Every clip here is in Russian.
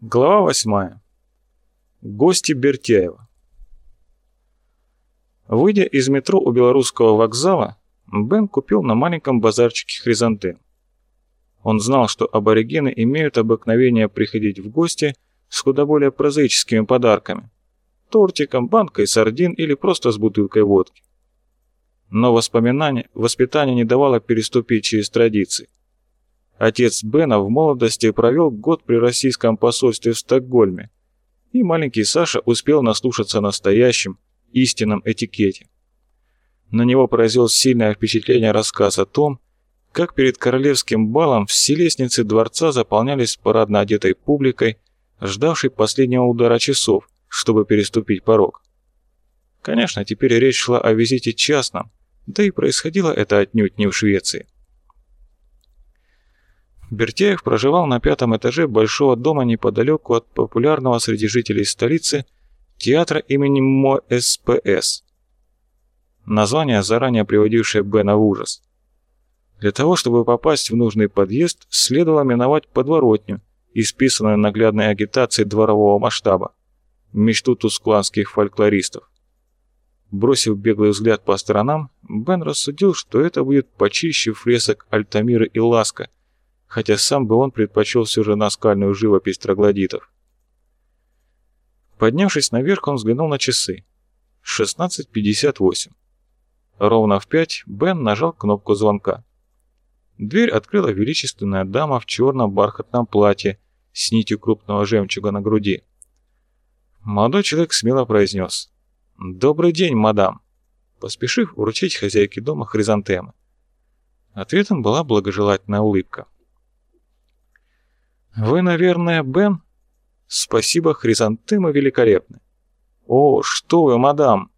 Глава восьмая. Гости Бертяева. Выйдя из метро у Белорусского вокзала, Бен купил на маленьком базарчике хризантем. Он знал, что аборигены имеют обыкновение приходить в гости с куда более прозаическими подарками – тортиком, банкой сардин или просто с бутылкой водки. Но воспоминание, воспитание не давало переступить через традиции. Отец Бена в молодости провел год при российском посольстве в Стокгольме, и маленький Саша успел наслушаться настоящем, истинном этикете. На него произвел сильное впечатление рассказ о том, как перед королевским балом все лестницы дворца заполнялись парадно одетой публикой, ждавшей последнего удара часов, чтобы переступить порог. Конечно, теперь речь шла о визите частном, да и происходило это отнюдь не в Швеции. Бертяев проживал на пятом этаже большого дома неподалеку от популярного среди жителей столицы театра имени МО СПС. Название, заранее приводившее Бена в ужас. Для того, чтобы попасть в нужный подъезд, следовало миновать подворотню, исписанную наглядной агитацией дворового масштаба, мечту тускланских фольклористов. Бросив беглый взгляд по сторонам, Бен рассудил, что это будет почище фресок Альтамира и Ласка – хотя сам бы он предпочел все же наскальную живопись троглодитов. Поднявшись наверх, он взглянул на часы. 16.58. Ровно в пять Бен нажал кнопку звонка. Дверь открыла величественная дама в черном бархатном платье с нитью крупного жемчуга на груди. Молодой человек смело произнес «Добрый день, мадам», поспешив вручить хозяйке дома хризантемы. Ответом была благожелательная улыбка. «Вы, наверное, Бен?» «Спасибо, хризантемы великолепны». «О, что вы, мадам!»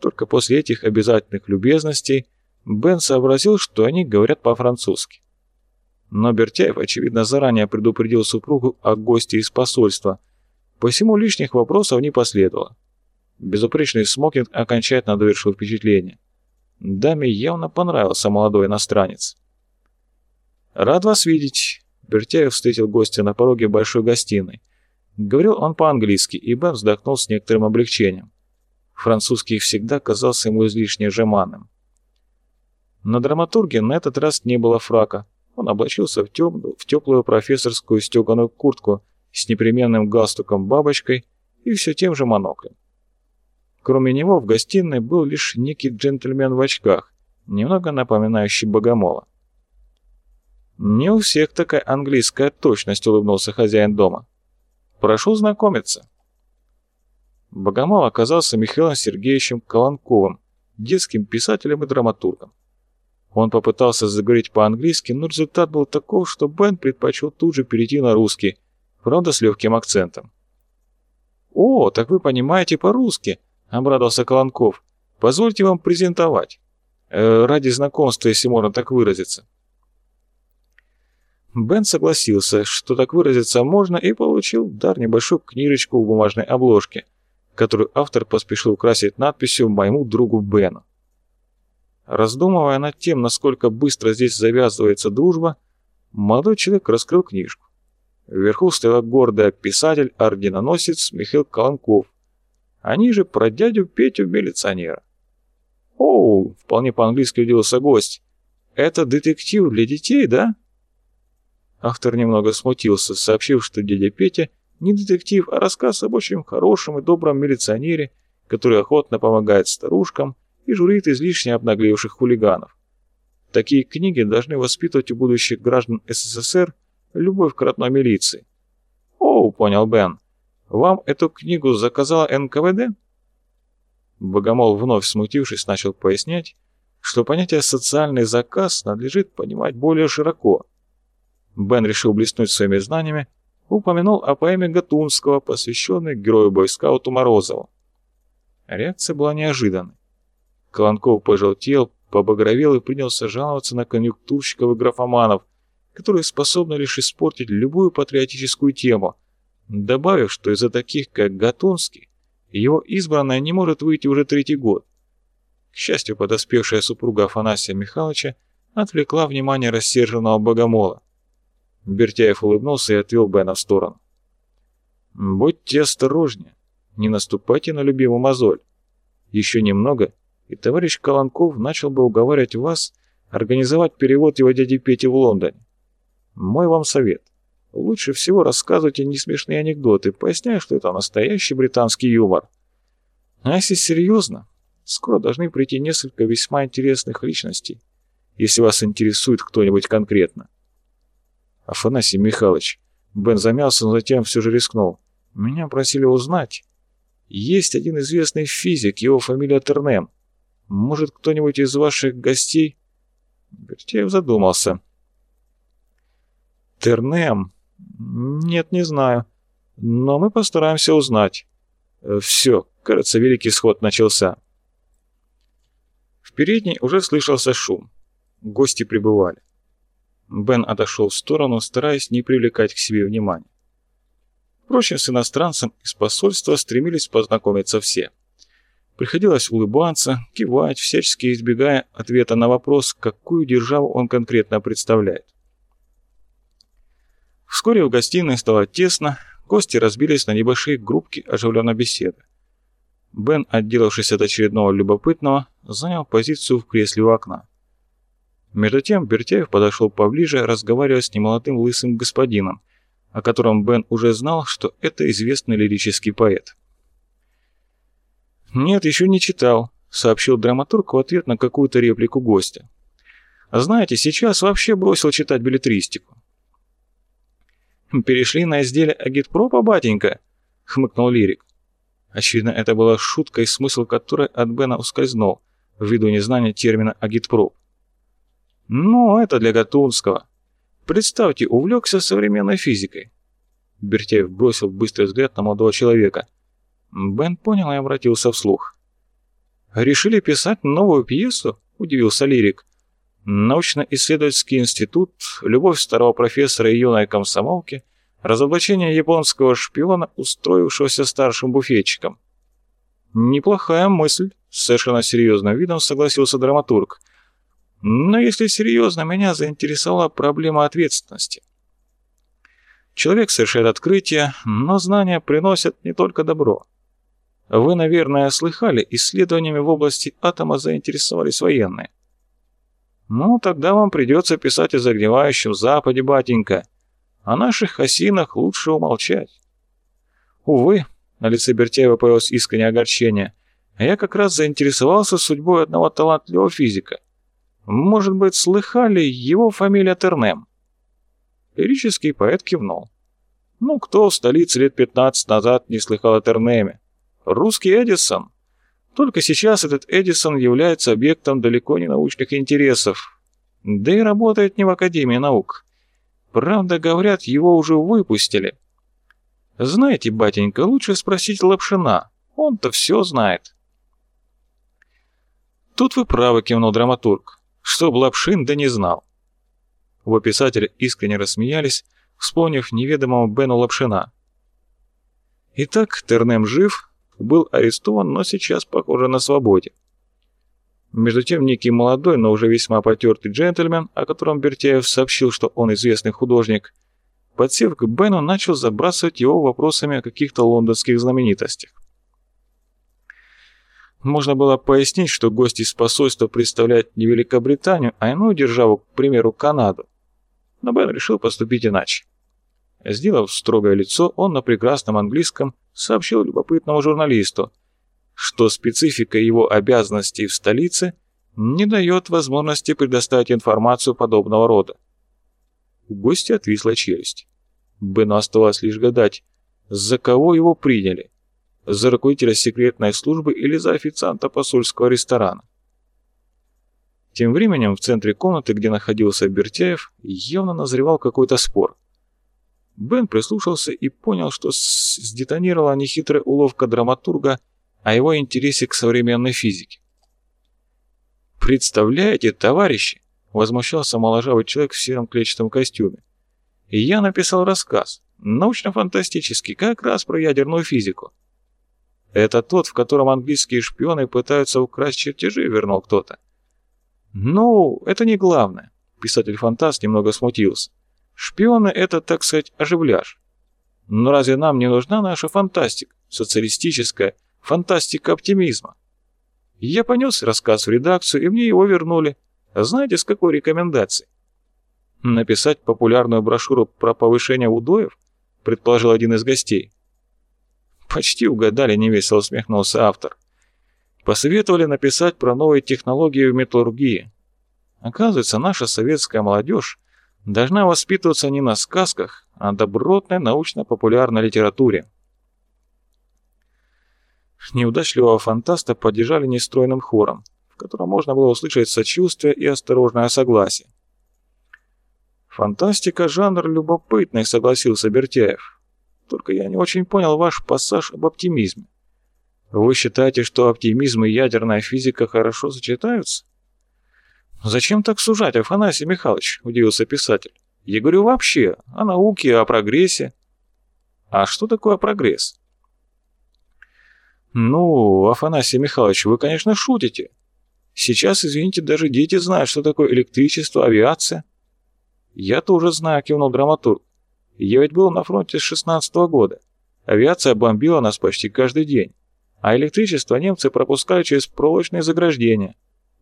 Только после этих обязательных любезностей Бен сообразил, что они говорят по-французски. Но Бертяев, очевидно, заранее предупредил супругу о госте из посольства, посему лишних вопросов не последовало. Безупречный смокинг окончательно довершил впечатление. Даме явно понравился молодой иностранец. «Рад вас видеть. Бертяев встретил гостя на пороге большой гостиной. Говорил он по-английски, и Бен вздохнул с некоторым облегчением. Французский всегда казался ему излишне жеманным. На драматурге на этот раз не было фрака. Он облачился в, тем, в теплую профессорскую стеганую куртку с непременным галстуком-бабочкой и все тем же моноклем. Кроме него в гостиной был лишь некий джентльмен в очках, немного напоминающий богомола. «Не у всех такая английская точность», — улыбнулся хозяин дома. «Прошу знакомиться». Богомол оказался Михаилом Сергеевичем Колонковым, детским писателем и драматургом. Он попытался заговорить по-английски, но результат был таков, что Бен предпочел тут же перейти на русский, правда с легким акцентом. «О, так вы понимаете по-русски», — обрадовался Колонков. «Позвольте вам презентовать. Э, ради знакомства, если можно так выразиться». Бен согласился, что так выразиться можно, и получил дар небольшую книжечку в бумажной обложке, которую автор поспешил украсить надписью «Моему другу Бену». Раздумывая над тем, насколько быстро здесь завязывается дружба, молодой человек раскрыл книжку. Вверху стоял гордый писатель-орденоносец Михаил Колонков, а ниже про дядю Петю милиционера. «Оу!» — вполне по-английски удивился гость. «Это детектив для детей, да?» Автор немного смутился, сообщив, что дядя Петя не детектив, а рассказ об очень хорошем и добром милиционере, который охотно помогает старушкам и журит излишне обнаглевших хулиганов. Такие книги должны воспитывать у будущих граждан СССР любовь к родной милиции. «О, — понял Бен, — вам эту книгу заказала НКВД?» Богомол, вновь смутившись, начал пояснять, что понятие «социальный заказ» надлежит понимать более широко – Бен решил блеснуть своими знаниями, упомянул о поэме Гатунского, посвященной герою бойскауту Морозову. Реакция была неожиданной. Колонков пожелтел, побагровел и принялся жаловаться на конъюнктурщиков и графоманов, которые способны лишь испортить любую патриотическую тему, добавив, что из-за таких, как Гатунский, его избранная не может выйти уже третий год. К счастью, подоспевшая супруга Афанасия Михайловича отвлекла внимание рассерженного богомола. Бертяев улыбнулся и отвел Бена в сторону. Будьте осторожнее, не наступайте на любимую мозоль. Еще немного, и товарищ Колонков начал бы уговаривать вас организовать перевод его дяди Пети в Лондоне. Мой вам совет. Лучше всего рассказывайте несмешные анекдоты, поясняя, что это настоящий британский юмор. А если серьезно, скоро должны прийти несколько весьма интересных личностей, если вас интересует кто-нибудь конкретно. Афанасий Михайлович, Бен замялся, но затем все же рискнул. Меня просили узнать. Есть один известный физик, его фамилия Тернем. Может, кто-нибудь из ваших гостей? Бертеев задумался. Тернем? Нет, не знаю. Но мы постараемся узнать. Все, кажется, великий сход начался. В передней уже слышался шум. Гости прибывали. Бен отошел в сторону, стараясь не привлекать к себе внимания. Впрочем, с иностранцем из посольства стремились познакомиться все. Приходилось улыбаться, кивать, всячески избегая ответа на вопрос, какую державу он конкретно представляет. Вскоре в гостиной стало тесно, гости разбились на небольшие группки оживленной беседы. Бен, отделавшись от очередного любопытного, занял позицию в кресле у окна. Между тем Бертяев подошел поближе, разговаривая с немолодым лысым господином, о котором Бен уже знал, что это известный лирический поэт. «Нет, еще не читал», — сообщил драматург в ответ на какую-то реплику гостя. «Знаете, сейчас вообще бросил читать билетристику». «Перешли на изделие агитпропа, батенька?» — хмыкнул лирик. Очевидно, это была шутка, и смысл которой от Бена ускользнул, ввиду незнания термина агитпроп. «Ну, это для Гатунского. Представьте, увлекся современной физикой». Бертяев бросил быстрый взгляд на молодого человека. Бен понял и обратился вслух. «Решили писать новую пьесу?» – удивился лирик. «Научно-исследовательский институт, любовь старого профессора и юной комсомолки, разоблачение японского шпиона, устроившегося старшим буфетчиком». «Неплохая мысль», – совершенно серьезным видом согласился драматург. Но если серьезно, меня заинтересовала проблема ответственности. Человек совершает открытие, но знания приносят не только добро. Вы, наверное, слыхали, исследованиями в области атома заинтересовались военные. Ну, тогда вам придется писать о загнивающем Западе, батенька. О наших осинах лучше умолчать. Увы, на лице Бертеева появилось искреннее огорчение. Я как раз заинтересовался судьбой одного талантливого физика. Может быть, слыхали, его фамилия Тернем?» Лирический поэт кивнул. «Ну, кто в столице лет 15 назад не слыхал о Тернеме? Русский Эдисон. Только сейчас этот Эдисон является объектом далеко не научных интересов. Да и работает не в Академии наук. Правда, говорят, его уже выпустили. Знаете, батенька, лучше спросить Лапшина. Он-то все знает». «Тут вы правы», — кивнул драматург что Лапшин да не знал. Оба писателя искренне рассмеялись, вспомнив неведомого Бену Лапшина. Итак, Тернем жив, был арестован, но сейчас, похоже, на свободе. Между тем, некий молодой, но уже весьма потертый джентльмен, о котором Бертяев сообщил, что он известный художник, подсев к Бену, начал забрасывать его вопросами о каких-то лондонских знаменитостях. Можно было пояснить, что гость из посольства представляет не Великобританию, а иную державу, к примеру, Канаду. Но Бен решил поступить иначе. Сделав строгое лицо, он на прекрасном английском сообщил любопытному журналисту, что специфика его обязанностей в столице не дает возможности предоставить информацию подобного рода. У гостя отвисла челюсть. Бену оставалось лишь гадать, за кого его приняли – за руководителя секретной службы или за официанта посольского ресторана. Тем временем в центре комнаты, где находился Бертяев, явно назревал какой-то спор. Бен прислушался и понял, что сдетонировала нехитрая уловка драматурга о его интересе к современной физике. «Представляете, товарищи!» — возмущался моложавый человек в сером клетчатом костюме. «Я написал рассказ, научно-фантастический, как раз про ядерную физику. Это тот, в котором английские шпионы пытаются украсть чертежи, вернул кто-то. Ну, это не главное. Писатель-фантаст немного смутился. Шпионы — это, так сказать, оживляж. Но разве нам не нужна наша фантастика, социалистическая фантастика оптимизма? Я понес рассказ в редакцию, и мне его вернули. Знаете, с какой рекомендацией? Написать популярную брошюру про повышение удоев? Предположил один из гостей. Почти угадали, невесело усмехнулся автор. Посоветовали написать про новые технологии в металлургии. Оказывается, наша советская молодежь должна воспитываться не на сказках, а на добротной научно-популярной литературе. Неудачливого фантаста поддержали нестройным хором, в котором можно было услышать сочувствие и осторожное согласие. «Фантастика — жанр любопытный», — согласился Бертяев. «Только я не очень понял ваш пассаж об оптимизме. Вы считаете, что оптимизм и ядерная физика хорошо сочетаются?» «Зачем так сужать, Афанасий Михайлович?» – удивился писатель. «Я говорю вообще о науке, о прогрессе». «А что такое прогресс?» «Ну, Афанасий Михайлович, вы, конечно, шутите. Сейчас, извините, даже дети знают, что такое электричество, авиация». «Я тоже знаю», – кивнул драматург. «Я ведь был на фронте с 16 -го года. Авиация бомбила нас почти каждый день, а электричество немцы пропускали через проволочные заграждения».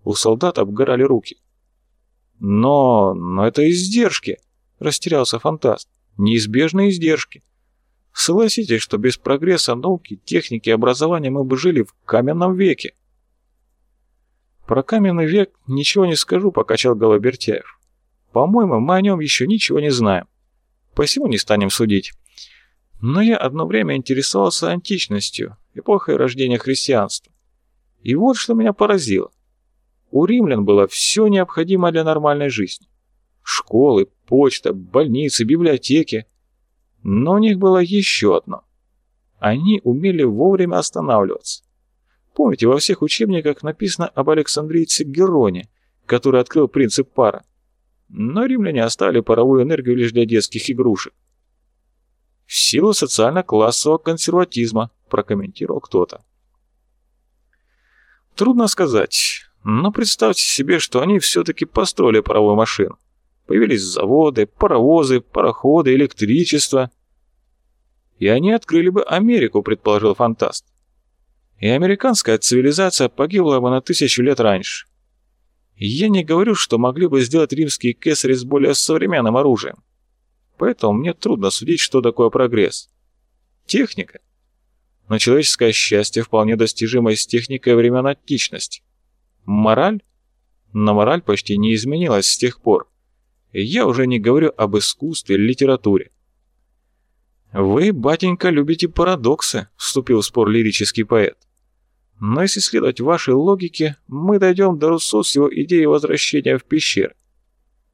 У солдат обгорали руки. «Но... но это издержки!» — растерялся фантаст. «Неизбежные издержки. Согласитесь, что без прогресса науки, техники и образования мы бы жили в каменном веке». «Про каменный век ничего не скажу», — покачал Голобертяев. «По-моему, мы о нем еще ничего не знаем. Посему не станем судить. Но я одно время интересовался античностью, эпохой рождения христианства. И вот что меня поразило. У римлян было все необходимое для нормальной жизни. Школы, почта, больницы, библиотеки. Но у них было еще одно. Они умели вовремя останавливаться. Помните, во всех учебниках написано об Александрийце Героне, который открыл принцип пара. Но римляне оставили паровую энергию лишь для детских игрушек. «В силу социально-классового консерватизма», прокомментировал кто-то. Трудно сказать. Но представьте себе, что они все-таки построили паровую машину. Появились заводы, паровозы, пароходы, электричество. И они открыли бы Америку, предположил фантаст. И американская цивилизация погибла бы на тысячу лет раньше. Я не говорю, что могли бы сделать римские кесари с более современным оружием. Поэтому мне трудно судить, что такое прогресс. Техника. Но человеческое счастье вполне достижимо с техникой времен античности. Мораль? Но мораль почти не изменилась с тех пор. Я уже не говорю об искусстве, литературе. «Вы, батенька, любите парадоксы», — вступил в спор лирический поэт. «Но если следовать вашей логике, мы дойдем до Руссо с его идеей возвращения в пещеры.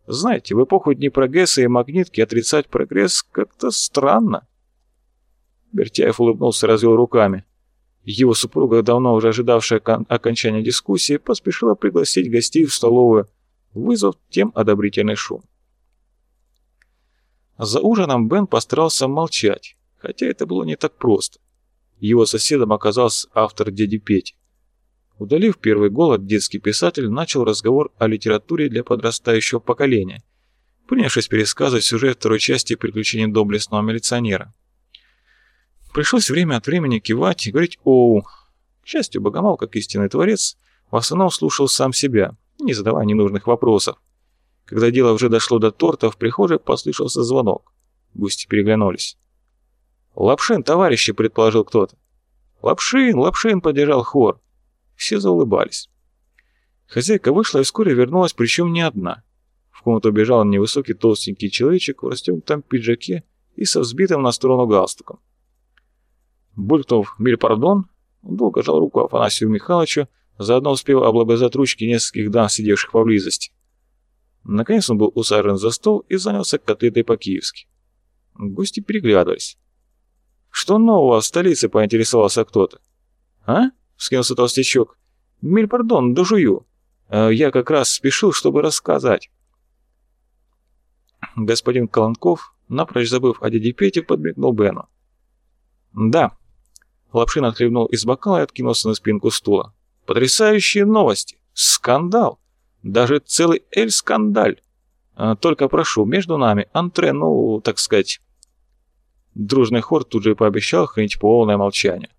Знаете, в эпоху дни прогресса и магнитки отрицать прогресс как-то странно». Бертяев улыбнулся и развел руками. Его супруга, давно уже ожидавшая окончания дискуссии, поспешила пригласить гостей в столовую, вызвав тем одобрительный шум. За ужином Бен постарался молчать, хотя это было не так просто. Его соседом оказался автор «Дяди Пети». Удалив первый голод, детский писатель начал разговор о литературе для подрастающего поколения, принявшись пересказывать сюжет второй части «Приключений доблестного милиционера». Пришлось время от времени кивать и говорить «Оу». К счастью, Богомол, как истинный творец, в основном слушал сам себя, не задавая ненужных вопросов. Когда дело уже дошло до торта, в прихожей послышался звонок. Гости переглянулись. «Лапшин, товарищи!» — предположил кто-то. «Лапшин! Лапшин!» — поддержал хор. Все заулыбались. Хозяйка вышла и вскоре вернулась, причем не одна. В комнату убежал невысокий толстенький человечек в расстегнутом пиджаке и со взбитым на сторону галстуком. Булькнув «Миль-пардон», он долго жал руку Афанасию Михайловичу, заодно успел облобызать ручки нескольких дам, сидевших поблизости. Наконец он был усажен за стол и занялся котлетой по-киевски. Гости переглядывались. «Что нового в столице?» — поинтересовался кто-то. «А?» — вскинулся толстячок. «Миль, пардон, дожую. Э, я как раз спешил, чтобы рассказать». Господин Колонков, напрочь забыв о дяде Пете, подмигнул Бену. «Да, Лапшин отхлебнул из бокала и откинулся на спинку стула. «Потрясающие новости! Скандал! Даже целый эль-скандаль! А, только прошу, между нами, антре, ну, так сказать...» Дружный хор тут же пообещал хранить полное молчание.